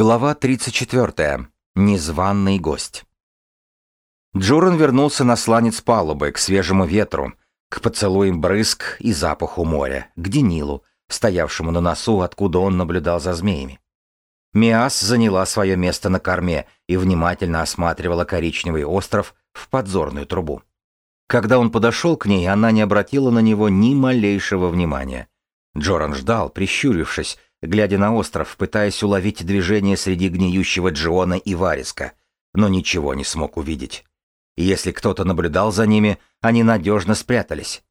Глава 34. Незваный гость. Джоран вернулся на сланец палубы, к свежему ветру, к поцелуям брызг и запаху моря, к Денилу, стоявшему на носу, откуда он наблюдал за змеями. Миас заняла свое место на корме и внимательно осматривала коричневый остров в подзорную трубу. Когда он подошел к ней, она не обратила на него ни малейшего внимания. Джоран ждал, прищурившись, глядя на остров, пытаясь уловить движение среди гниющего Джиона и Вариска, но ничего не смог увидеть. И если кто-то наблюдал за ними, они надежно спрятались.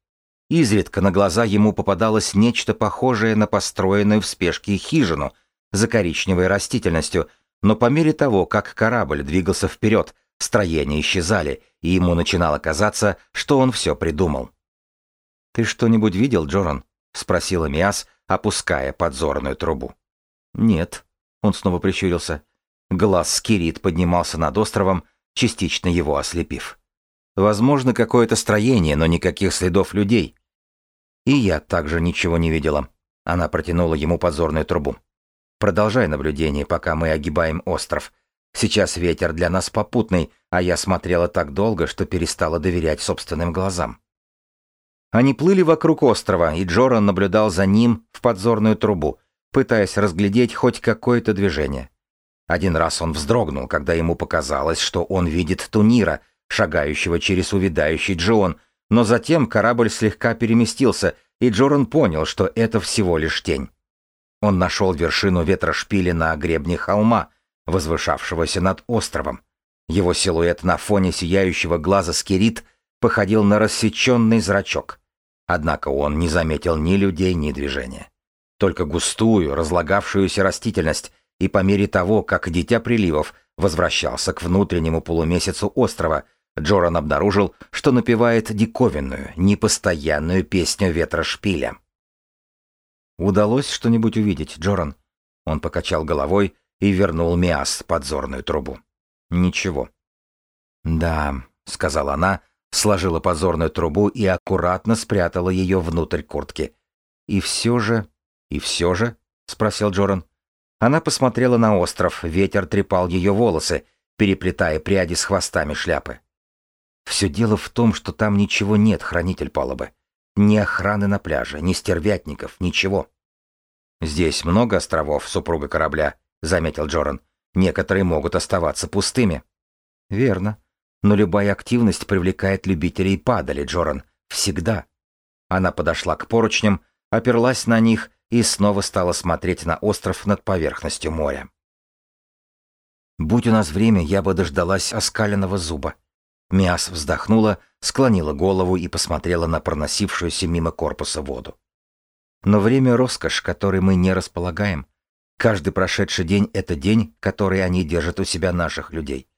Изредка на глаза ему попадалось нечто похожее на построенную в спешке хижину за коричневой растительностью, но по мере того, как корабль двигался вперед, строения исчезали, и ему начинало казаться, что он все придумал. «Ты что-нибудь видел, Джоран?» — спросила Миас, опуская подзорную трубу. «Нет», — он снова прищурился. Глаз Скирит поднимался над островом, частично его ослепив. «Возможно, какое-то строение, но никаких следов людей». «И я также ничего не видела». Она протянула ему подзорную трубу. «Продолжай наблюдение, пока мы огибаем остров. Сейчас ветер для нас попутный, а я смотрела так долго, что перестала доверять собственным глазам». Они плыли вокруг острова, и Джоран наблюдал за ним в подзорную трубу, пытаясь разглядеть хоть какое-то движение. Один раз он вздрогнул, когда ему показалось, что он видит Тунира, шагающего через увядающий Джон, но затем корабль слегка переместился, и Джоран понял, что это всего лишь тень. Он нашел вершину ветрошпиля на гребне холма, возвышавшегося над островом. Его силуэт на фоне сияющего глаза скирит походил на рассеченный зрачок. Однако он не заметил ни людей, ни движения. Только густую, разлагавшуюся растительность, и по мере того, как Дитя Приливов возвращался к внутреннему полумесяцу острова, Джоран обнаружил, что напевает диковинную, непостоянную песню ветра шпиля. «Удалось что-нибудь увидеть, Джоран?» Он покачал головой и вернул Миас подзорную трубу. «Ничего». «Да», — сказала она, сложила позорную трубу и аккуратно спрятала ее внутрь куртки. «И все же...» «И все же?» — спросил Джоран. Она посмотрела на остров, ветер трепал ее волосы, переплетая пряди с хвостами шляпы. Все дело в том, что там ничего нет, хранитель палубы. Ни охраны на пляже, ни стервятников, ничего. «Здесь много островов, супруга корабля», — заметил Джоран. «Некоторые могут оставаться пустыми». «Верно. Но любая активность привлекает любителей падали, Джоран. Всегда. Она подошла к поручням, оперлась на них и снова стала смотреть на остров над поверхностью моря. «Будь у нас время, я бы дождалась оскаленного зуба». Миас вздохнула, склонила голову и посмотрела на проносившуюся мимо корпуса воду. «Но время — роскошь, которой мы не располагаем. Каждый прошедший день — это день, который они держат у себя наших людей.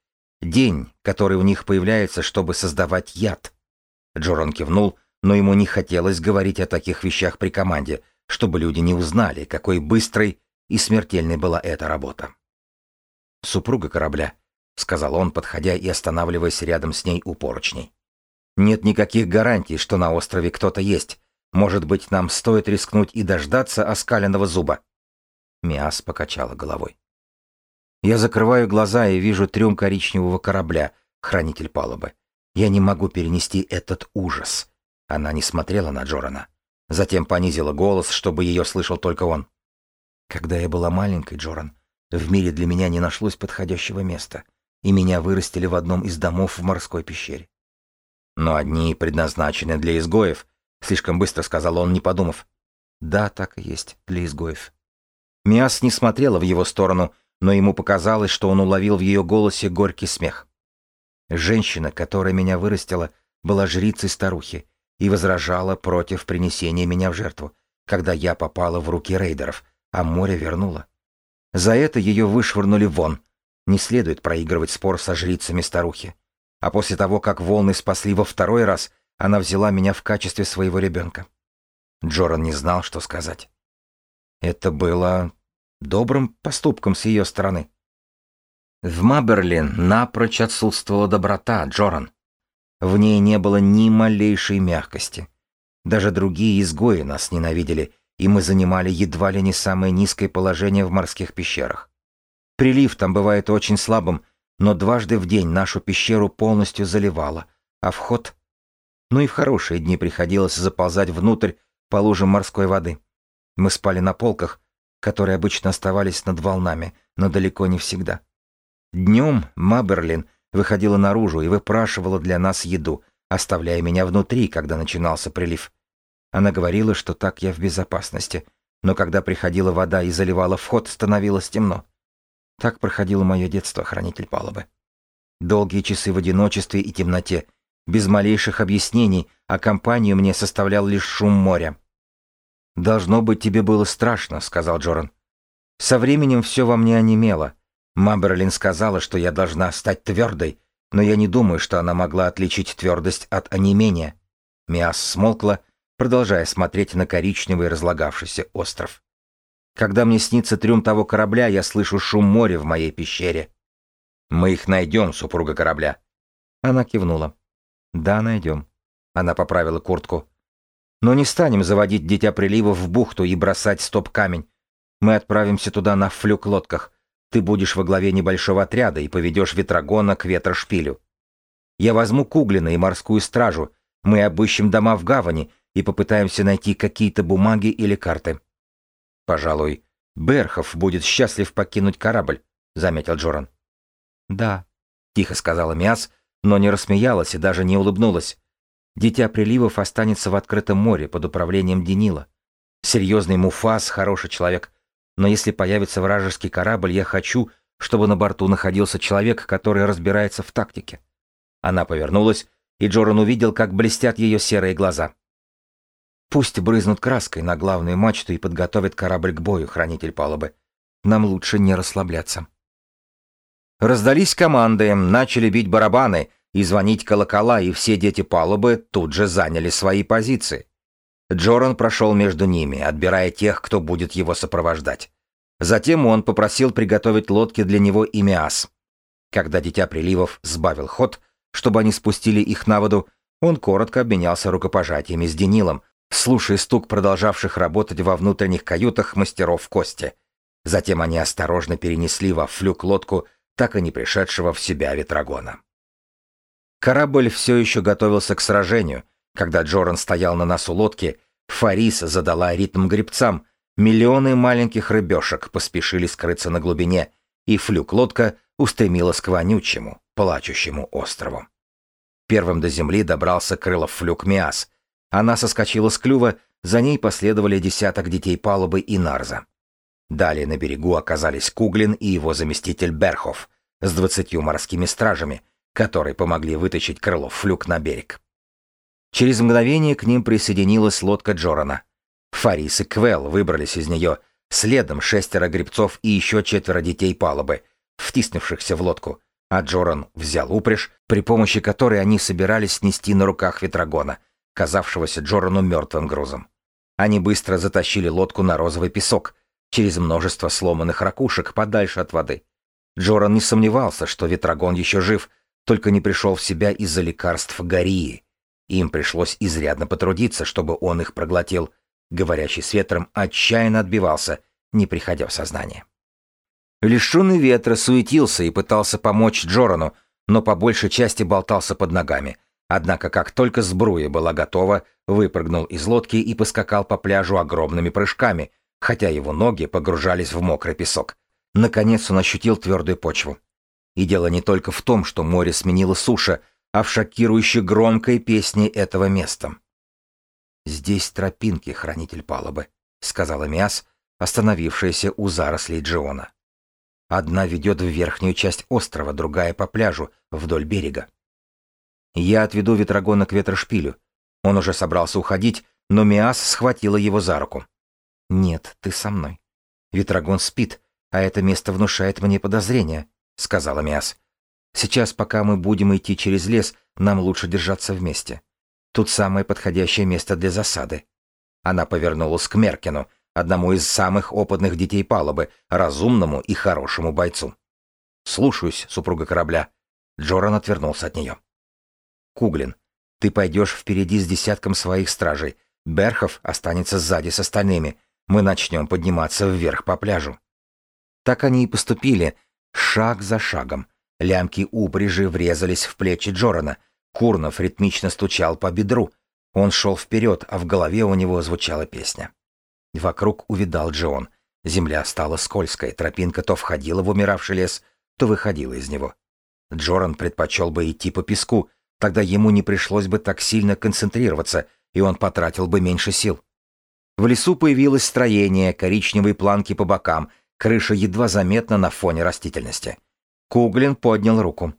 День, который у них появляется, чтобы создавать яд. Джоран кивнул, но ему не хотелось говорить о таких вещах при команде, чтобы люди не узнали, какой быстрой и смертельной была эта работа. «Супруга корабля», — сказал он, подходя и останавливаясь рядом с ней у поручней. «Нет никаких гарантий, что на острове кто-то есть. Может быть, нам стоит рискнуть и дождаться оскаленного зуба?» Миас покачала головой. Я закрываю глаза и вижу трюм коричневого корабля, хранитель палубы. Я не могу перенести этот ужас. Она не смотрела на Джорана. Затем понизила голос, чтобы ее слышал только он. Когда я была маленькой, Джоран, в мире для меня не нашлось подходящего места, и меня вырастили в одном из домов в морской пещере. Но одни предназначены для изгоев, слишком быстро сказал он, не подумав. Да, так и есть, для изгоев. Миас не смотрела в его сторону, но ему показалось, что он уловил в ее голосе горький смех. Женщина, которая меня вырастила, была жрицей старухи и возражала против принесения меня в жертву, когда я попала в руки рейдеров, а море вернуло. За это ее вышвырнули вон. Не следует проигрывать спор со жрицами старухи. А после того, как волны спасли во второй раз, она взяла меня в качестве своего ребенка. Джоран не знал, что сказать. Это было добрым поступком с ее стороны. В Маберлин напрочь отсутствовала доброта, Джоран. В ней не было ни малейшей мягкости. Даже другие изгои нас ненавидели, и мы занимали едва ли не самое низкое положение в морских пещерах. Прилив там бывает очень слабым, но дважды в день нашу пещеру полностью заливало, а вход... Ну и в хорошие дни приходилось заползать внутрь по лужам морской воды. Мы спали на полках, которые обычно оставались над волнами, но далеко не всегда. Днем Маберлин выходила наружу и выпрашивала для нас еду, оставляя меня внутри, когда начинался прилив. Она говорила, что так я в безопасности, но когда приходила вода и заливала вход, становилось темно. Так проходило мое детство, хранитель палубы. Долгие часы в одиночестве и темноте, без малейших объяснений, а компанию мне составлял лишь шум моря. «Должно быть, тебе было страшно», — сказал Джоран. «Со временем все во мне онемело. Маберлин сказала, что я должна стать твердой, но я не думаю, что она могла отличить твердость от онемения». Миас смолкла, продолжая смотреть на коричневый разлагавшийся остров. Когда мне снится трюм того корабля, я слышу шум моря в моей пещере. Мы их найдем, супруга корабля. Она кивнула. Да, найдем. Она поправила куртку. Но не станем заводить Дитя Приливов в бухту и бросать стоп-камень. Мы отправимся туда на флюк-лодках. Ты будешь во главе небольшого отряда и поведешь ветрогона к ветрошпилю. Я возьму Куглина и морскую стражу. Мы обыщем дома в гавани и попытаемся найти какие-то бумаги или карты. Пожалуй, Берхов будет счастлив покинуть корабль, заметил Джоран. Да, тихо сказала Миас, но не рассмеялась и даже не улыбнулась. Дитя приливов останется в открытом море под управлением Денила. Серьезный Муфас, хороший человек. Но если появится вражеский корабль, я хочу, чтобы на борту находился человек, который разбирается в тактике. Она повернулась, и Джоран увидел, как блестят ее серые глаза. Пусть брызнут краской на главную мачту и подготовят корабль к бою, хранитель палубы. Нам лучше не расслабляться. Раздались команды, начали бить барабаны — и звонить колокола, и все дети палубы тут же заняли свои позиции. Джоран прошел между ними, отбирая тех, кто будет его сопровождать. Затем он попросил приготовить лодки для него и Миас. Когда Дитя Приливов сбавил ход, чтобы они спустили их на воду, он коротко обменялся рукопожатиями с Денилом, слушая стук продолжавших работать во внутренних каютах мастеров кости. Затем они осторожно перенесли во флюк лодку так и не пришедшего в себя ветрогона. Корабль все еще готовился к сражению. Когда Джоран стоял на носу лодки, Фарис задала ритм гребцам. Миллионы маленьких рыбешек поспешили скрыться на глубине, и флюк-лодка устремилась к вонючему, плачущему острову. Первым до земли добрался крылов флюк Миас. Она соскочила с клюва, за ней последовали десяток детей палубы и Нарза. Далее на берегу оказались Куглин и его заместитель Берхов с двадцатью морскими стражами, которые помогли вытащить крылов флюк на берег. Через мгновение к ним присоединилась лодка Джорана. Фарис и Квел выбрались из нее, следом шестеро гребцов и еще четверо детей палубы, втиснувшихся в лодку, а Джоран взял упряжь, при помощи которой они собирались снести на руках ветрогона, казавшегося Джорану мертвым грузом. Они быстро затащили лодку на розовый песок, через множество сломанных ракушек подальше от воды. Джоран не сомневался, что ветрогон еще жив — только не пришел в себя из-за лекарств Гарии. Им пришлось изрядно потрудиться, чтобы он их проглотил. Говорящий с ветром отчаянно отбивался, не приходя в сознание. Лишенный ветра суетился и пытался помочь Джорану, но по большей части болтался под ногами. Однако, как только сбруя была готова, выпрыгнул из лодки и поскакал по пляжу огромными прыжками, хотя его ноги погружались в мокрый песок. Наконец он ощутил твердую почву. И дело не только в том, что море сменило суша, а в шокирующей громкой песне этого места. «Здесь тропинки, хранитель палубы», — сказала Миас, остановившаяся у зарослей Джиона. «Одна ведет в верхнюю часть острова, другая по пляжу, вдоль берега. Я отведу ветрогона к ветрошпилю. Он уже собрался уходить, но Миас схватила его за руку. «Нет, ты со мной. Ветрогон спит, а это место внушает мне подозрения сказала Миас. Сейчас, пока мы будем идти через лес, нам лучше держаться вместе. Тут самое подходящее место для засады. Она повернулась к Меркину, одному из самых опытных детей палубы, разумному и хорошему бойцу. «Слушаюсь, супруга корабля». Джоран отвернулся от нее. «Куглин, ты пойдешь впереди с десятком своих стражей. Берхов останется сзади с остальными. Мы начнем подниматься вверх по пляжу». Так они и поступили, шаг за шагом. Лямки упряжи врезались в плечи Джорана. Курнов ритмично стучал по бедру. Он шел вперед, а в голове у него звучала песня. Вокруг увидал Джон. Земля стала скользкой, тропинка то входила в умиравший лес, то выходила из него. Джоран предпочел бы идти по песку, тогда ему не пришлось бы так сильно концентрироваться, и он потратил бы меньше сил. В лесу появилось строение, коричневые планки по бокам, крыша едва заметна на фоне растительности. Куглин поднял руку.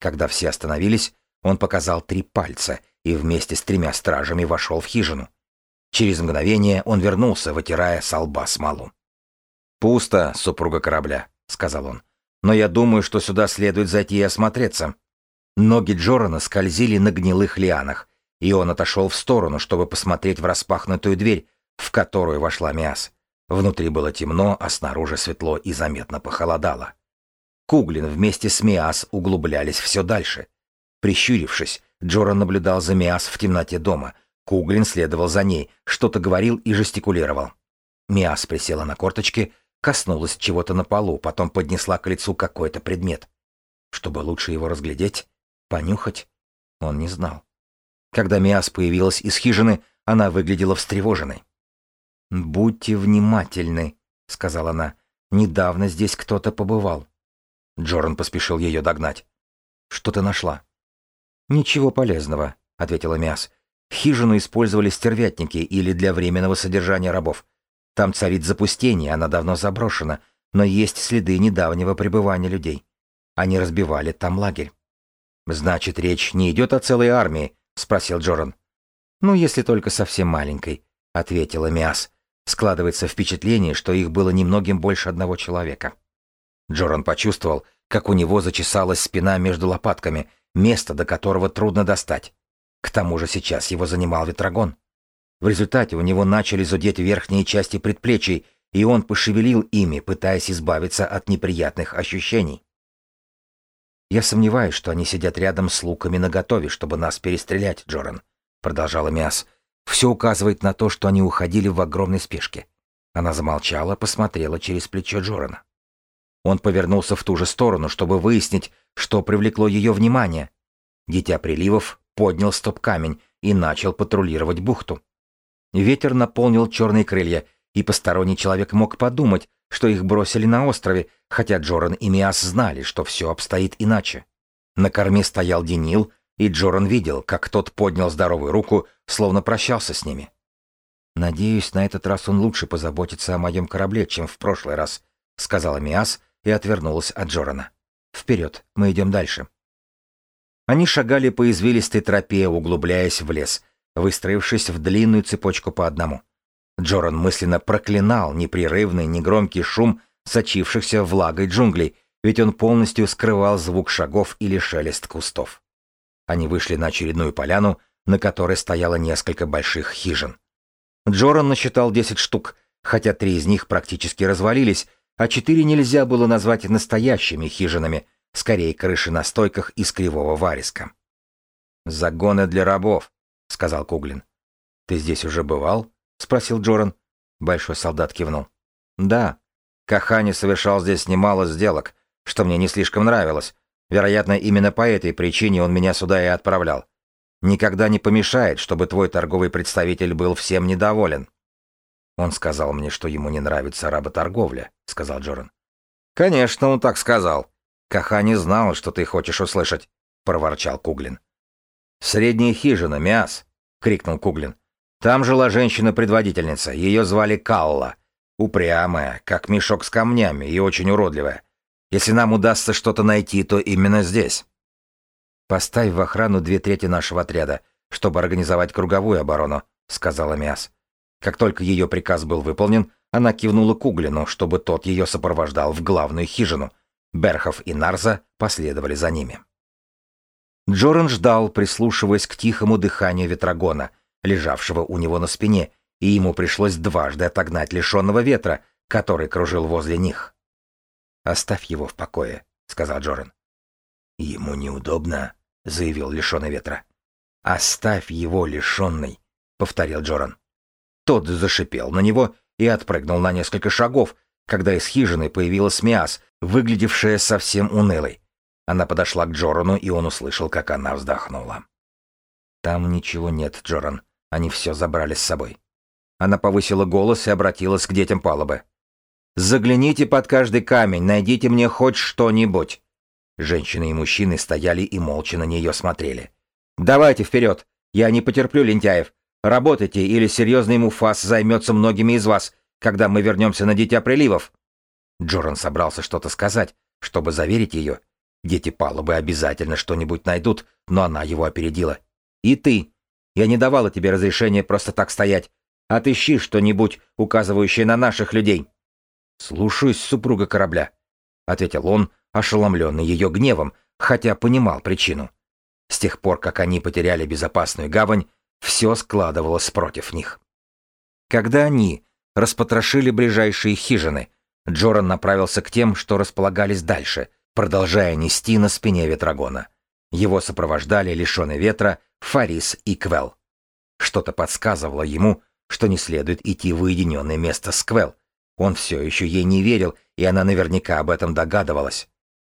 Когда все остановились, он показал три пальца и вместе с тремя стражами вошел в хижину. Через мгновение он вернулся, вытирая с лба смолу. «Пусто, супруга корабля», — сказал он. «Но я думаю, что сюда следует зайти и осмотреться». Ноги Джорана скользили на гнилых лианах, и он отошел в сторону, чтобы посмотреть в распахнутую дверь, в которую вошла Миас. Внутри было темно, а снаружи светло и заметно похолодало. Куглин вместе с Миас углублялись все дальше. Прищурившись, Джоран наблюдал за Миас в темноте дома. Куглин следовал за ней, что-то говорил и жестикулировал. Миас присела на корточки, коснулась чего-то на полу, потом поднесла к лицу какой-то предмет. Чтобы лучше его разглядеть, понюхать, он не знал. Когда Миас появилась из хижины, она выглядела встревоженной. «Будьте внимательны», — сказала она. «Недавно здесь кто-то побывал». Джоран поспешил ее догнать. «Что ты нашла?» «Ничего полезного», — ответила Миас. «Хижину использовали стервятники или для временного содержания рабов. Там царит запустение, она давно заброшена, но есть следы недавнего пребывания людей. Они разбивали там лагерь». «Значит, речь не идет о целой армии?» — спросил Джоран. «Ну, если только совсем маленькой», — ответила Миас. Складывается впечатление, что их было немногим больше одного человека. Джоран почувствовал, как у него зачесалась спина между лопатками, место, до которого трудно достать. К тому же сейчас его занимал ветрогон. В результате у него начали зудеть верхние части предплечий, и он пошевелил ими, пытаясь избавиться от неприятных ощущений. «Я сомневаюсь, что они сидят рядом с луками наготове, чтобы нас перестрелять, Джоран», — продолжала Миас. Все указывает на то, что они уходили в огромной спешке. Она замолчала, посмотрела через плечо Джорана. Он повернулся в ту же сторону, чтобы выяснить, что привлекло ее внимание. Дитя приливов поднял стоп-камень и начал патрулировать бухту. Ветер наполнил черные крылья, и посторонний человек мог подумать, что их бросили на острове, хотя Джоран и Миас знали, что все обстоит иначе. На корме стоял Денил, и Джоран видел, как тот поднял здоровую руку, словно прощался с ними. «Надеюсь, на этот раз он лучше позаботится о моем корабле, чем в прошлый раз», — сказала Миас и отвернулась от Джорана. «Вперед, мы идем дальше». Они шагали по извилистой тропе, углубляясь в лес, выстроившись в длинную цепочку по одному. Джоран мысленно проклинал непрерывный негромкий шум сочившихся влагой джунглей, ведь он полностью скрывал звук шагов или шелест кустов. Они вышли на очередную поляну, на которой стояло несколько больших хижин. Джоран насчитал 10 штук, хотя три из них практически развалились, а четыре нельзя было назвать настоящими хижинами, скорее крыши на стойках из кривого вариска. «Загоны для рабов», — сказал Куглин. «Ты здесь уже бывал?» — спросил Джоран. Большой солдат кивнул. «Да. Кахани совершал здесь немало сделок, что мне не слишком нравилось, Вероятно, именно по этой причине он меня сюда и отправлял. Никогда не помешает, чтобы твой торговый представитель был всем недоволен. Он сказал мне, что ему не нравится работорговля, сказал Джоран. Конечно, он так сказал. Каха не знал, что ты хочешь услышать, проворчал Куглин. Средняя хижина, Мяс, крикнул Куглин. Там жила женщина-предводительница, ее звали Калла. Упрямая, как мешок с камнями и очень уродливая. Если нам удастся что-то найти, то именно здесь. Поставь в охрану две трети нашего отряда, чтобы организовать круговую оборону, сказала Миас. Как только ее приказ был выполнен, она кивнула Куглину, чтобы тот ее сопровождал в главную хижину. Берхов и Нарза последовали за ними. Джоран ждал, прислушиваясь к тихому дыханию ветрогона, лежавшего у него на спине, и ему пришлось дважды отогнать лишенного ветра, который кружил возле них. «Оставь его в покое», — сказал Джоран. «Ему неудобно», — заявил лишенный ветра. «Оставь его лишенный», — повторил Джоран. Тот зашипел на него и отпрыгнул на несколько шагов, когда из хижины появилась Миас, выглядевшая совсем унылой. Она подошла к Джорану, и он услышал, как она вздохнула. «Там ничего нет, Джоран. Они все забрали с собой». Она повысила голос и обратилась к детям палубы. «Загляните под каждый камень, найдите мне хоть что-нибудь». Женщины и мужчины стояли и молча на нее смотрели. «Давайте вперед! Я не потерплю лентяев. Работайте, или серьезный муфас займется многими из вас, когда мы вернемся на Дитя Приливов». Джоран собрался что-то сказать, чтобы заверить ее. Дети палубы обязательно что-нибудь найдут, но она его опередила. «И ты. Я не давала тебе разрешения просто так стоять. Отыщи что-нибудь, указывающее на наших людей». «Слушаюсь, супруга корабля», — ответил он, ошеломленный ее гневом, хотя понимал причину. С тех пор, как они потеряли безопасную гавань, все складывалось против них. Когда они распотрошили ближайшие хижины, Джоран направился к тем, что располагались дальше, продолжая нести на спине ветрогона. Его сопровождали лишенный ветра Фарис и Квел. Что-то подсказывало ему, что не следует идти в уединенное место с Квел. Он все еще ей не верил, и она наверняка об этом догадывалась.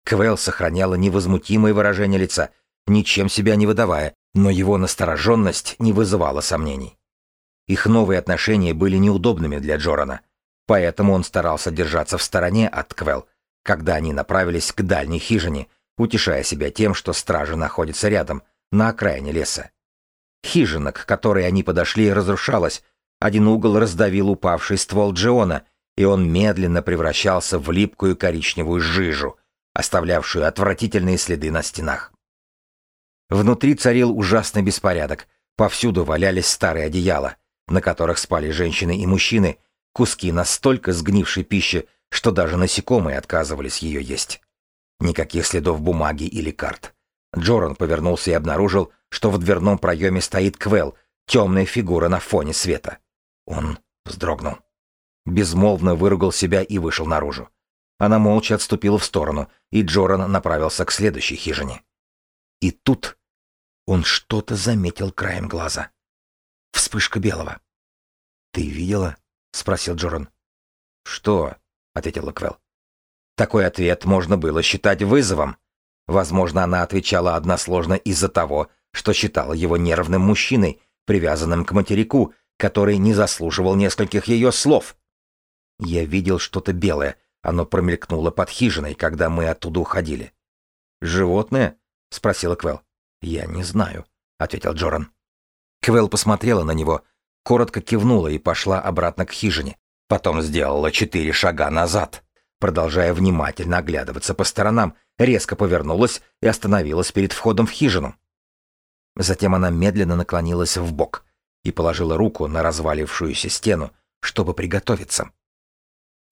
Квел сохраняла невозмутимое выражение лица, ничем себя не выдавая, но его настороженность не вызывала сомнений. Их новые отношения были неудобными для Джорана, поэтому он старался держаться в стороне от Квел, когда они направились к дальней хижине, утешая себя тем, что стража находится рядом, на окраине леса. Хижина, к которой они подошли, разрушалась, один угол раздавил упавший ствол Джиона, и он медленно превращался в липкую коричневую жижу, оставлявшую отвратительные следы на стенах. Внутри царил ужасный беспорядок. Повсюду валялись старые одеяла, на которых спали женщины и мужчины, куски настолько сгнившей пищи, что даже насекомые отказывались ее есть. Никаких следов бумаги или карт. Джоран повернулся и обнаружил, что в дверном проеме стоит Квел, темная фигура на фоне света. Он вздрогнул. Безмолвно выругал себя и вышел наружу. Она молча отступила в сторону, и Джоран направился к следующей хижине. И тут он что-то заметил краем глаза. Вспышка белого. «Ты видела?» — спросил Джоран. «Что?» — ответила Квел. Такой ответ можно было считать вызовом. Возможно, она отвечала односложно из-за того, что считала его нервным мужчиной, привязанным к материку, который не заслуживал нескольких ее слов. Я видел что-то белое, оно промелькнуло под хижиной, когда мы оттуда уходили. «Животное?» — спросила Квел. «Я не знаю», — ответил Джоран. Квел посмотрела на него, коротко кивнула и пошла обратно к хижине. Потом сделала четыре шага назад. Продолжая внимательно оглядываться по сторонам, резко повернулась и остановилась перед входом в хижину. Затем она медленно наклонилась в бок и положила руку на развалившуюся стену, чтобы приготовиться.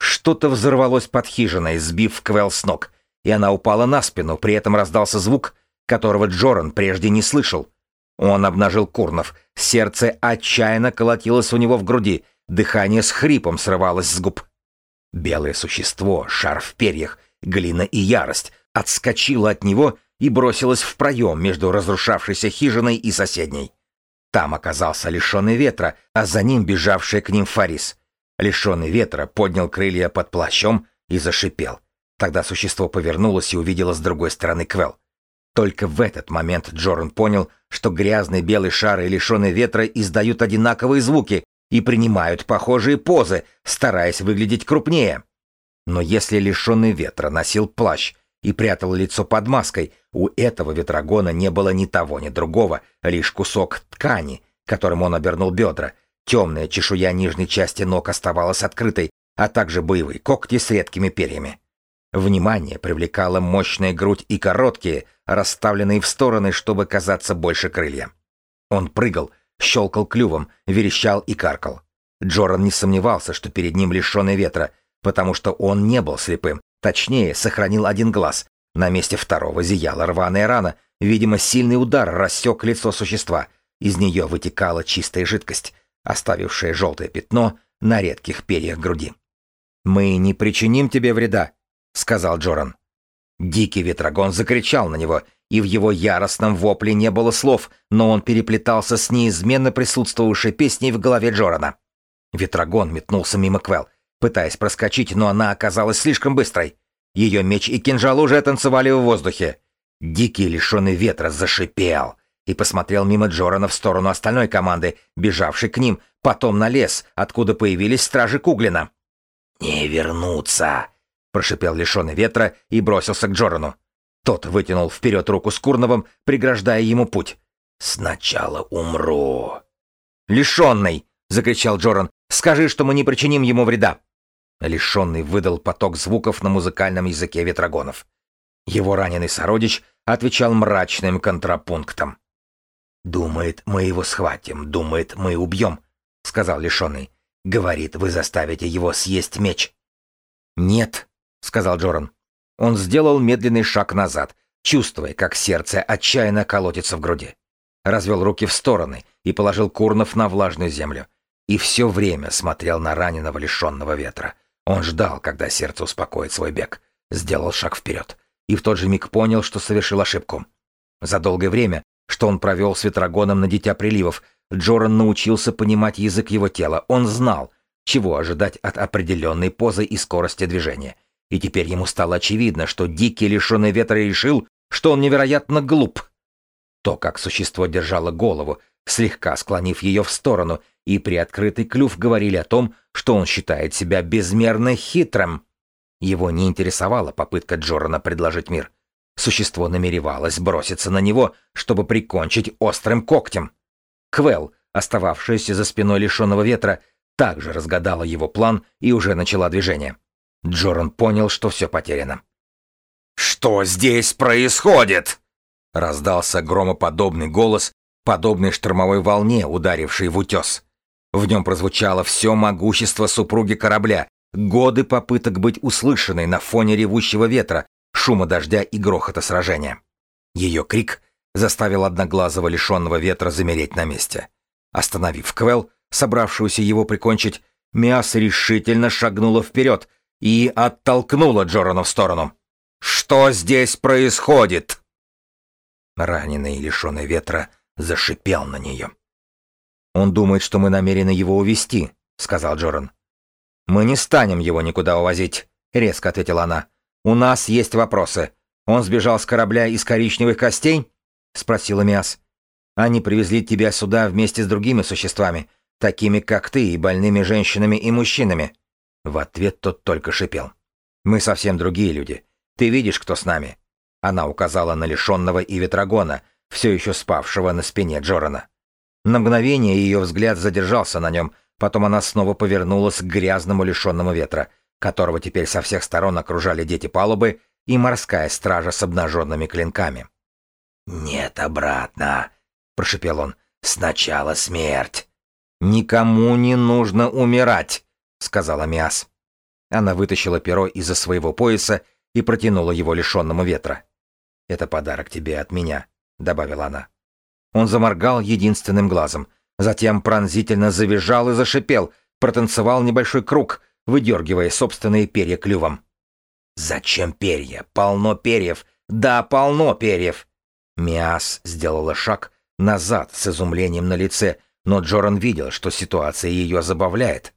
Что-то взорвалось под хижиной, сбив Квел с ног, и она упала на спину, при этом раздался звук, которого Джоран прежде не слышал. Он обнажил Курнов, сердце отчаянно колотилось у него в груди, дыхание с хрипом срывалось с губ. Белое существо, шар в перьях, глина и ярость, отскочило от него и бросилось в проем между разрушавшейся хижиной и соседней. Там оказался лишенный ветра, а за ним бежавший к ним Фарис. Лишенный ветра поднял крылья под плащом и зашипел. Тогда существо повернулось и увидело с другой стороны Квел. Только в этот момент Джоран понял, что грязный белый шар и лишенный ветра издают одинаковые звуки и принимают похожие позы, стараясь выглядеть крупнее. Но если лишенный ветра носил плащ и прятал лицо под маской, у этого ветрогона не было ни того, ни другого, лишь кусок ткани, которым он обернул бедра. Темная чешуя нижней части ног оставалась открытой, а также боевые когти с редкими перьями. Внимание привлекала мощная грудь и короткие, расставленные в стороны, чтобы казаться больше крылья. Он прыгал, щелкал клювом, верещал и каркал. Джоран не сомневался, что перед ним лишенный ветра, потому что он не был слепым, точнее, сохранил один глаз. На месте второго зияла рваная рана, видимо, сильный удар рассек лицо существа. Из нее вытекала чистая жидкость, оставившая желтое пятно на редких перьях груди. «Мы не причиним тебе вреда», — сказал Джоран. Дикий ветрогон закричал на него, и в его яростном вопле не было слов, но он переплетался с неизменно присутствовавшей песней в голове Джорана. Ветрогон метнулся мимо Квел. пытаясь проскочить, но она оказалась слишком быстрой. Ее меч и кинжал уже танцевали в воздухе. Дикий, лишенный ветра, зашипел и посмотрел мимо Джорана в сторону остальной команды, бежавшей к ним, потом на лес, откуда появились стражи Куглина. «Не вернуться!» — прошипел лишенный ветра и бросился к Джорану. Тот вытянул вперед руку с Курновым, преграждая ему путь. «Сначала умру!» «Лишенный!» — закричал Джоран. «Скажи, что мы не причиним ему вреда!» Лишенный выдал поток звуков на музыкальном языке ветрогонов. Его раненый сородич отвечал мрачным контрапунктом. «Думает, мы его схватим, думает, мы убьем», — сказал лишенный. «Говорит, вы заставите его съесть меч». «Нет», — сказал Джоран. Он сделал медленный шаг назад, чувствуя, как сердце отчаянно колотится в груди. Развел руки в стороны и положил Курнов на влажную землю. И все время смотрел на раненого лишенного ветра. Он ждал, когда сердце успокоит свой бег. Сделал шаг вперед. И в тот же миг понял, что совершил ошибку. За долгое время, что он провел с ветрогоном на Дитя Приливов, Джоран научился понимать язык его тела. Он знал, чего ожидать от определенной позы и скорости движения. И теперь ему стало очевидно, что Дикий, лишенный ветра, решил, что он невероятно глуп. То, как существо держало голову, слегка склонив ее в сторону, и приоткрытый клюв говорили о том, что он считает себя безмерно хитрым. Его не интересовала попытка Джорана предложить мир. Существо намеревалось броситься на него, чтобы прикончить острым когтем. Квел, остававшаяся за спиной лишенного ветра, также разгадала его план и уже начала движение. Джоран понял, что все потеряно. «Что здесь происходит?» Раздался громоподобный голос, подобный штормовой волне, ударившей в утес. В нем прозвучало все могущество супруги корабля, годы попыток быть услышанной на фоне ревущего ветра, шума дождя и грохота сражения. Ее крик заставил одноглазого лишенного ветра замереть на месте. Остановив Квел, собравшуюся его прикончить, Миас решительно шагнула вперед и оттолкнула Джорану в сторону. «Что здесь происходит?» Раненый и лишенный ветра зашипел на нее. «Он думает, что мы намерены его увести, сказал Джоран. «Мы не станем его никуда увозить», — резко ответила она. «У нас есть вопросы. Он сбежал с корабля из коричневых костей?» — спросила Миас. «Они привезли тебя сюда вместе с другими существами, такими как ты, и больными женщинами и мужчинами». В ответ тот только шипел. «Мы совсем другие люди. Ты видишь, кто с нами?» Она указала на лишенного и ветрогона, все еще спавшего на спине Джорана. На мгновение ее взгляд задержался на нем, потом она снова повернулась к грязному лишенному ветра, которого теперь со всех сторон окружали дети палубы и морская стража с обнаженными клинками. «Нет, обратно!» — прошепел он. «Сначала смерть!» «Никому не нужно умирать!» — сказала Миас. Она вытащила перо из-за своего пояса и протянула его лишенному ветра. «Это подарок тебе от меня», — добавила она. Он заморгал единственным глазом, затем пронзительно завизжал и зашипел, протанцевал небольшой круг, выдергивая собственные перья клювом. «Зачем перья? Полно перьев! Да, полно перьев!» Миас сделала шаг назад с изумлением на лице, но Джоран видел, что ситуация ее забавляет.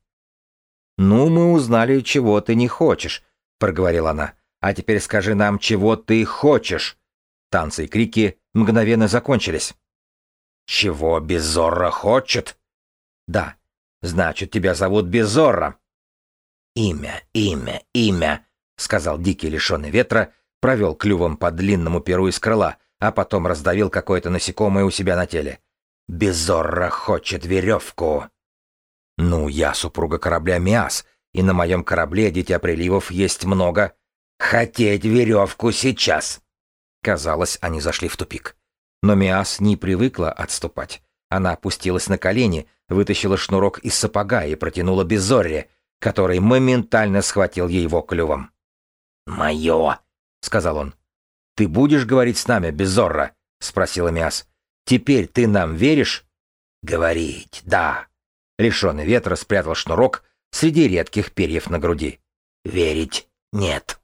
«Ну, мы узнали, чего ты не хочешь», — проговорила она. «А теперь скажи нам, чего ты хочешь». Танцы и крики мгновенно закончились. «Чего Безорра хочет?» «Да, значит, тебя зовут Безорра». «Имя, имя, имя», — сказал Дикий, лишенный ветра, провел клювом по длинному перу из крыла, а потом раздавил какое-то насекомое у себя на теле. «Безорра хочет веревку». «Ну, я супруга корабля Миас, и на моем корабле Дитя Приливов есть много. Хотеть веревку сейчас!» Казалось, они зашли в тупик. Но Миас не привыкла отступать. Она опустилась на колени, вытащила шнурок из сапога и протянула Безорре, который моментально схватил его клювом. «Мое!» — сказал он. «Ты будешь говорить с нами, Безорра?» — спросила Миас. «Теперь ты нам веришь?» «Говорить, да». Лишенный ветра спрятал шнурок среди редких перьев на груди. «Верить нет».